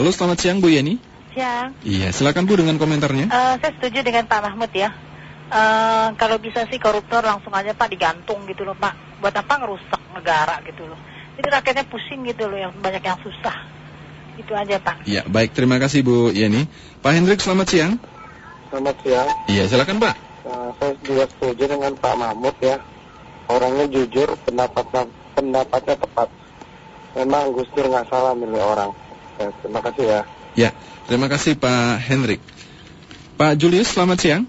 Halo, selamat siang Bu Yeni. Siang. Iya, silakan Bu dengan komentarnya. Uh, saya setuju dengan Pak Mahmud ya. Uh, kalau bisa sih koruptor langsung aja Pak digantung gitu loh Pak. Buat apa ngerusak negara gitu loh. Jadi rakyatnya pusing gitu loh yang banyak yang susah. Itu aja Pak. Iya, baik terima kasih Bu Yeni. Pak Hendrik selamat siang. Selamat siang. Iya, silakan Pak. Uh, saya juga setuju dengan Pak Mahmud ya. Orangnya jujur, pendapat pendapatnya tepat. Memang Gus Dur nggak salah milih orang. Terima kasih ya. Ya, terima kasih Pak Hendrik. Pak Julius, selamat siang.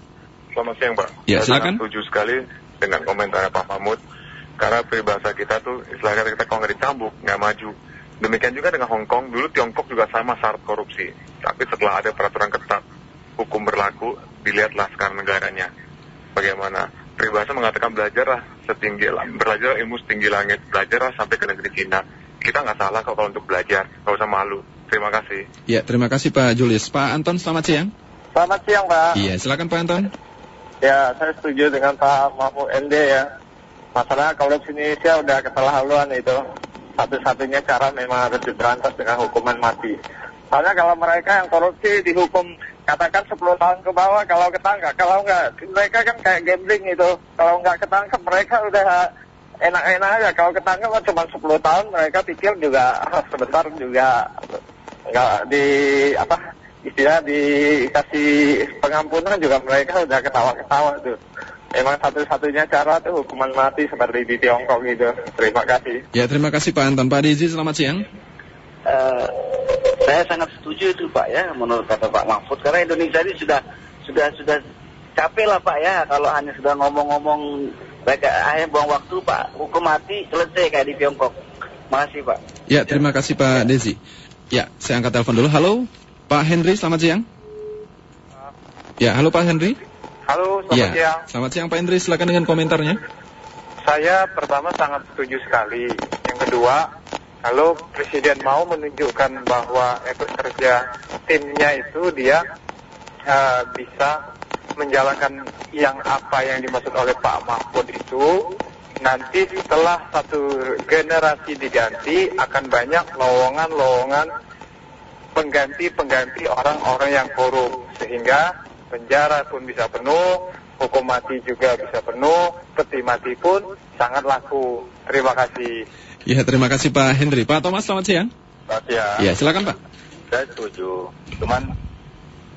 Selamat siang Pak. Ya, Saya silakan. setuju sekali dengan komentarnya Pak Mahmud. Karena peribahasa kita tuh, istilahnya kita kalau nggak dicambuk, nggak maju. Demikian juga dengan Hong Kong, dulu Tiongkok juga sama syarat korupsi. Tapi setelah ada peraturan ketat, hukum berlaku, dilihatlah sekarang negaranya. Bagaimana? Peribahasa mengatakan belajarlah setinggi belajar ilmu setinggi langit, belajarlah sampai ke negeri Cina. Kita nggak salah kok kalau untuk belajar, nggak usah malu. Terima kasih. Ya, terima kasih Pak Julius. Pak Anton, selamat siang. Selamat siang Pak. Iya, silakan Pak Anton. Ya, saya setuju dengan Pak Mahmud ND ya. Masalah korupsi Indonesia udah keterlaluan itu. Satu-satunya cara memang harus diberantas dengan hukuman mati. Soalnya kalau mereka yang korupsi dihukum katakan 10 tahun ke bawah kalau ketangkap. Kalau enggak, mereka kan kayak gambling itu. Kalau enggak ketangkap mereka udah enak-enak aja. Kalau ketangkap cuma 10 tahun mereka pikir juga sebentar juga enggak di apa istilah dikasih pengampunan juga mereka udah ketawa-ketawa tuh. Emang satu-satunya cara tuh hukuman mati seperti di Tiongkok gitu. Terima kasih. Ya, terima kasih Pak Anton. Pak Dizi, selamat siang. Uh, saya sangat setuju itu Pak ya menurut kata Pak Mahfud karena Indonesia ini sudah sudah sudah capek lah Pak ya kalau hanya sudah ngomong-ngomong mereka akhirnya buang waktu Pak hukum mati selesai kayak di Tiongkok. Makasih Pak. Ya terima kasih Pak Desi. Ya saya angkat telepon dulu. Halo Pak Henry selamat siang. Ya halo Pak Henry. Halo selamat ya, siang. Selamat siang Pak Henry silakan dengan komentarnya. Saya pertama sangat setuju sekali. Yang kedua kalau presiden mau menunjukkan bahwa efek kerja timnya itu dia uh, bisa menjalankan yang apa yang dimaksud oleh Pak Mahfud itu nanti setelah satu generasi diganti akan banyak lowongan-lowongan pengganti-pengganti orang-orang yang korup sehingga penjara pun bisa penuh, hukum mati juga bisa penuh, peti mati pun sangat laku. Terima kasih. Ya, terima kasih Pak Hendri. Pak Thomas, selamat siang. Selamat siang. Ya, silakan Pak. Saya setuju. Cuman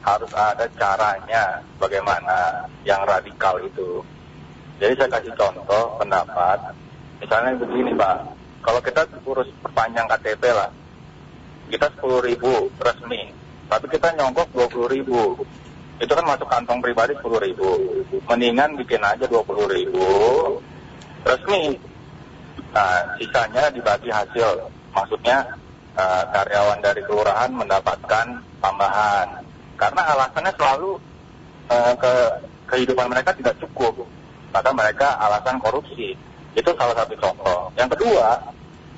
harus ada caranya bagaimana yang radikal itu. Jadi saya kasih contoh pendapat. Misalnya begini Pak, kalau kita urus perpanjang KTP lah, kita 10 ribu resmi, tapi kita nyongkok 20 ribu. Itu kan masuk kantong pribadi 10 ribu. Mendingan bikin aja 20 ribu resmi. Nah, sisanya dibagi hasil. Maksudnya uh, karyawan dari kelurahan mendapatkan tambahan. Karena alasannya selalu uh, ke kehidupan mereka tidak cukup. Maka mereka alasan korupsi. Itu salah satu contoh. Yang kedua,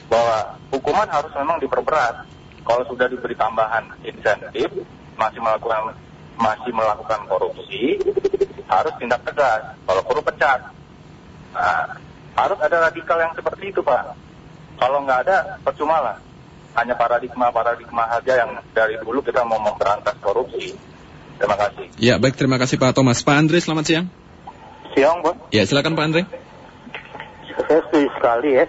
bahwa hukuman harus memang diperberat. Kalau sudah diberi tambahan insentif, masih melakukan masih melakukan korupsi, harus tindak tegas. Kalau korup pecat. Nah, harus ada radikal yang seperti itu, Pak. Kalau nggak ada, percuma lah. Hanya paradigma-paradigma saja yang dari dulu kita mau memberantas korupsi. Terima kasih. Ya, baik. Terima kasih Pak Thomas. Pak Andre, selamat siang. Siang, Bang. Ya, silakan Pak Andre. Saya setuju sekali ya.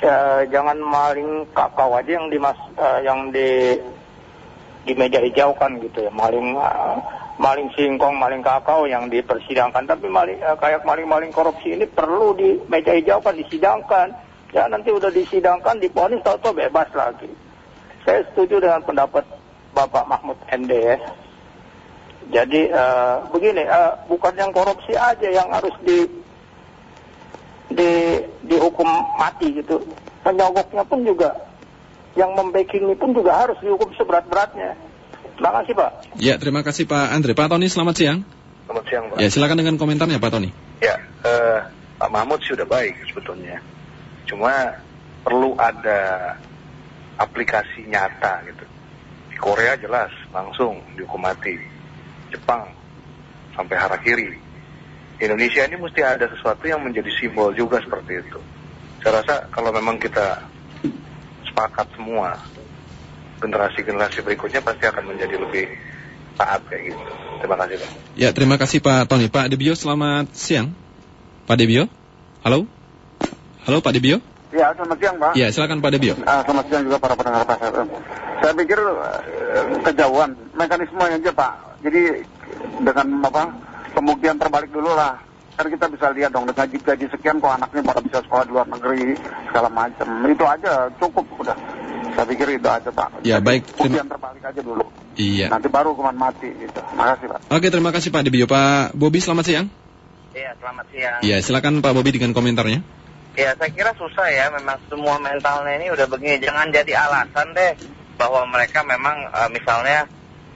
ya jangan maling kakao aja yang di mas, uh, yang di di meja hijau kan gitu ya maling uh, maling singkong maling kakao yang dipersidangkan tapi maling uh, kayak maling-maling korupsi ini perlu di meja hijau kan disidangkan ya nanti udah disidangkan diponis tahu-tahu bebas lagi saya setuju dengan pendapat Bapak Mahmud ND ya jadi uh, begini uh, bukan yang korupsi aja yang harus di di dihukum mati gitu penyogoknya pun juga yang membacking pun juga harus dihukum seberat-beratnya. Terima kasih Pak. Ya, terima kasih Pak Andre. Pak Tony, selamat siang. Selamat siang Pak. Ya, silakan dengan komentarnya Pak Tony. Ya, eh, Pak Mahmud sudah baik sebetulnya. Cuma perlu ada aplikasi nyata gitu. Di Korea jelas langsung dihukum mati. Jepang sampai harakiri. Indonesia ini mesti ada sesuatu yang menjadi simbol juga seperti itu. Saya rasa kalau memang kita sepakat semua generasi-generasi berikutnya pasti akan menjadi lebih taat kayak gitu. Terima kasih Pak. Ya, terima kasih Pak Tony. Pak Debio, selamat siang. Pak Debio? Halo? Halo Pak Debio? Ya, selamat siang, Pak. Ya, silakan Pak Debio. Ah, selamat siang juga para pendengar Pak. Saya pikir eh, kejauhan mekanisme aja, Pak. Jadi dengan apa? Pembuktian terbalik dulu lah. Kan kita bisa lihat dong dengan gaji sekian kok anaknya pada bisa sekolah di luar negeri segala macam. Itu aja cukup udah. Saya pikir itu aja, Pak. Ya, Jadi, baik. Pembuktian terbalik aja dulu. Iya. Nanti baru hukuman mati gitu. Makasih, Pak. Oke, terima kasih Pak Debio. Pak Bobi, selamat siang. Iya, selamat siang. Ya, silakan Pak Bobi dengan komentarnya. Ya, saya kira susah ya. Memang semua mentalnya ini udah begini. Jangan jadi alasan deh bahwa mereka memang eh, misalnya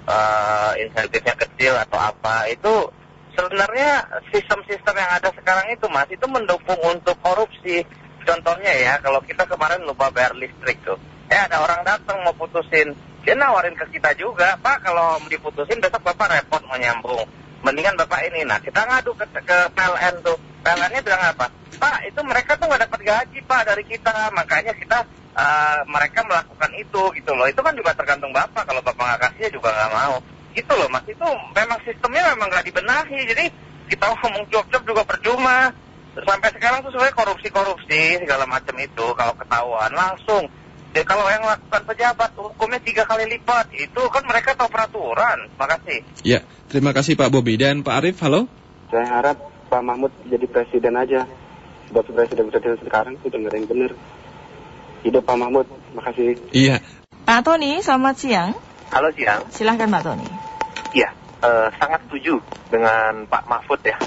eh, insentifnya kecil atau apa. Itu sebenarnya sistem-sistem yang ada sekarang itu, Mas, itu mendukung untuk korupsi. Contohnya ya, kalau kita kemarin lupa bayar listrik tuh. Eh, ada orang datang mau putusin. Dia nawarin ke kita juga, Pak, kalau diputusin besok Bapak repot mau nyambung. Mendingan Bapak ini. Nah, kita ngadu ke, ke PLN tuh. PLN-nya bilang apa? Pak, itu mereka tuh nggak dapat gaji, Pak, dari kita. Makanya kita, eh, mereka melakukan itu, gitu loh. Itu kan juga tergantung Bapak. Kalau Bapak nggak kasih, ya juga nggak mau. Gitu loh, Mas. Itu memang sistemnya memang nggak dibenahi. Jadi, kita ngomong job-job juga percuma. Sampai sekarang tuh sebenarnya korupsi-korupsi, segala macam itu. Kalau ketahuan, langsung. Ya, kalau yang melakukan pejabat, hukumnya tiga kali lipat. Itu kan mereka tahu peraturan. Makasih. Ya, terima kasih Pak Bobi. Dan Pak Arief, halo? Saya harap Pak Mahmud jadi presiden aja. Sebab presiden-presiden sekarang itu dengar yang benar. Hidup Pak Mahmud. Makasih. Iya. Pak Tony, selamat siang. Halo siang. Silahkan Pak Tony. Iya, eh, sangat setuju dengan Pak Mahfud ya.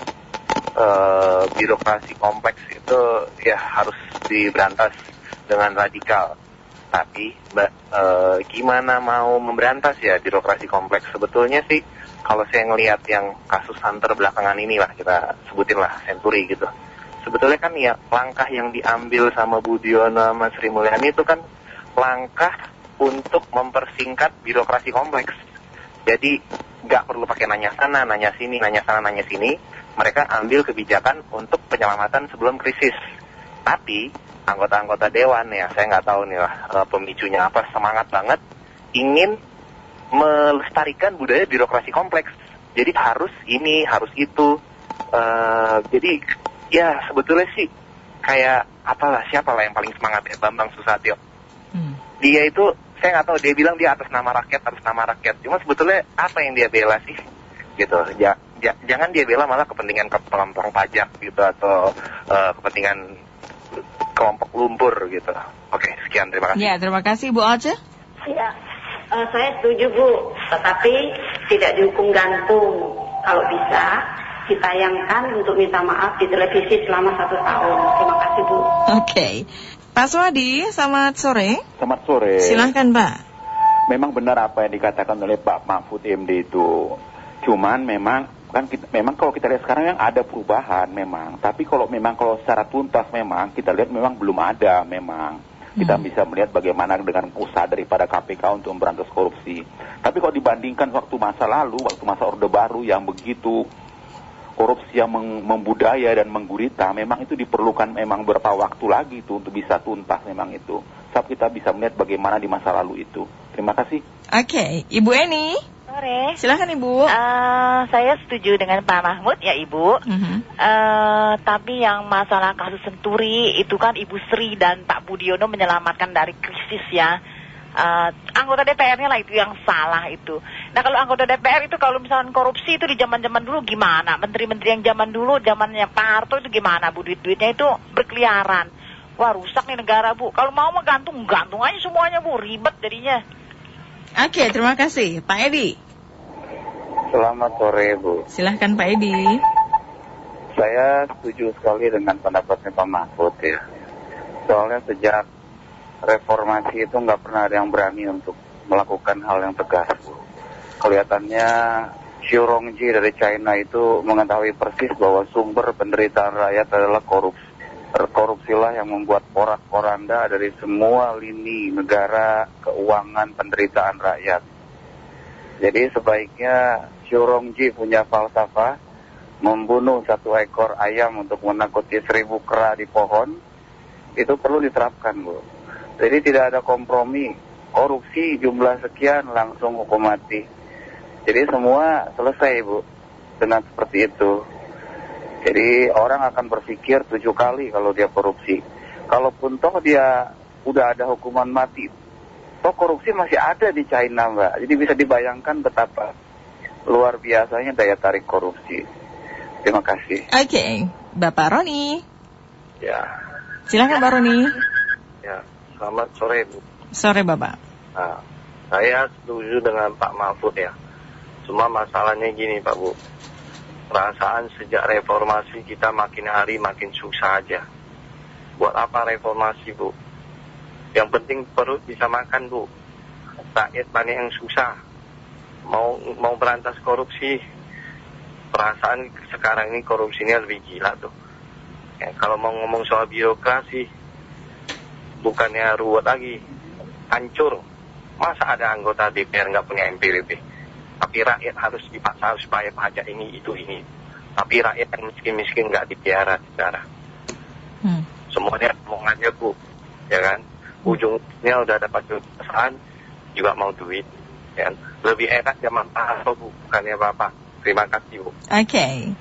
Eh, birokrasi kompleks itu ya harus diberantas dengan radikal. Tapi Mbak, eh, gimana mau memberantas ya birokrasi kompleks? Sebetulnya sih kalau saya ngelihat yang kasus santer belakangan ini lah kita sebutin lah senturi gitu. Sebetulnya kan ya langkah yang diambil sama Budiono sama Sri Mulyani itu kan langkah untuk mempersingkat birokrasi kompleks. Jadi nggak perlu pakai nanya sana, nanya sini, nanya sana, nanya sini. Mereka ambil kebijakan untuk penyelamatan sebelum krisis. Tapi anggota-anggota dewan ya, saya nggak tahu nih lah eh, pemicunya apa, semangat banget ingin melestarikan budaya birokrasi kompleks. Jadi harus ini, harus itu. Eh, jadi ya sebetulnya sih kayak apalah siapa lah yang paling semangat ya Bambang Susatyo. Hmm. Dia itu saya nggak tahu dia bilang dia atas nama rakyat atas nama rakyat. Cuma sebetulnya apa yang dia bela sih? Gitu. Ja, ja- jangan dia bela malah kepentingan ke pelompong pajak gitu atau eh, kepentingan kelompok lumpur gitu. Oke, sekian terima kasih. Ya, terima kasih Bu Oce. Ya, eh, saya setuju Bu, tetapi tidak dihukum gantung. Kalau bisa, ditayangkan untuk minta maaf di televisi selama satu tahun. Terima kasih Bu. Oke. Pak Swadi, selamat sore. Selamat sore. Silahkan Pak. Memang benar apa yang dikatakan oleh Pak Mahfud MD itu. Cuman memang kan kita, memang kalau kita lihat sekarang yang ada perubahan memang. Tapi kalau memang kalau secara tuntas memang kita lihat memang belum ada memang. Kita Hmm. bisa melihat bagaimana dengan usaha daripada KPK untuk memberantas korupsi. Tapi kalau dibandingkan waktu masa lalu, waktu masa Orde Baru yang begitu korupsi yang meng- membudaya dan menggurita, memang itu diperlukan memang beberapa waktu lagi itu untuk bisa tuntas memang itu. Sebab kita bisa melihat bagaimana di masa lalu itu. Terima kasih. Oke, Ibu Eni. Sore. Silahkan Ibu. Eh, saya setuju dengan Pak Mahmud ya Ibu. Mhm. Eh, tapi yang masalah kasus Senturi itu kan Ibu Sri dan Pak Budiono menyelamatkan dari krisis ya. Eh, anggota DPR-nya lah itu yang salah itu. Nah kalau anggota DPR itu kalau misalnya korupsi itu di zaman-zaman dulu gimana? Menteri-menteri yang zaman dulu, zamannya Pak Harto itu gimana bu? Duit-duitnya itu berkeliaran. Wah rusak nih negara bu. Kalau mau mah gantung, gantung aja semuanya bu. Ribet jadinya. Oke, terima kasih. Pak Edi. Selamat sore Bu. Silahkan Pak Edi. Saya setuju sekali dengan pendapatnya Pak Mahfud ya. Soalnya sejak reformasi itu nggak pernah ada yang berani untuk melakukan hal yang tegas. Kelihatannya Xu Rongji dari China itu mengetahui persis bahwa sumber penderitaan rakyat adalah korupsi. Korupsilah yang membuat porak-poranda dari semua lini negara, keuangan, penderitaan rakyat. Jadi sebaiknya Xu Rongji punya falsafah membunuh satu ekor ayam untuk menakuti seribu kera di pohon itu perlu diterapkan bu. Jadi tidak ada kompromi korupsi jumlah sekian langsung hukum mati. Jadi semua selesai Bu dengan seperti itu. Jadi orang akan berpikir tujuh kali kalau dia korupsi. Kalaupun toh dia udah ada hukuman mati, toh korupsi masih ada di China Mbak. Jadi bisa dibayangkan betapa luar biasanya daya tarik korupsi. Terima kasih. Oke, Bapak Roni. Ya, Silakan Pak Roni. ya. Selamat sore, Bu. Sore Bapak. Nah, saya setuju dengan Pak Mahfud ya. Cuma masalahnya gini, Pak Bu. Perasaan sejak reformasi kita makin hari makin susah aja. Buat apa reformasi, Bu? Yang penting perut bisa makan, Bu. Rakyat banyak yang susah. Mau mau berantas korupsi. Perasaan sekarang ini korupsinya lebih gila tuh. Ya, kalau mau ngomong soal birokrasi, bukannya ruwet lagi, hancur. Masa ada anggota DPR nggak punya MPWP? Tapi rakyat harus dipaksa harus bayar pajak ini, itu, ini. Tapi rakyat yang miskin-miskin nggak dipiara secara. Hmm. Semuanya omongannya bu, ya kan? Ujungnya udah dapat kekuasaan, juga mau duit. Ya kan? Lebih enak zaman Pak Harto bu, bukannya Bapak. Terima kasih bu. Oke.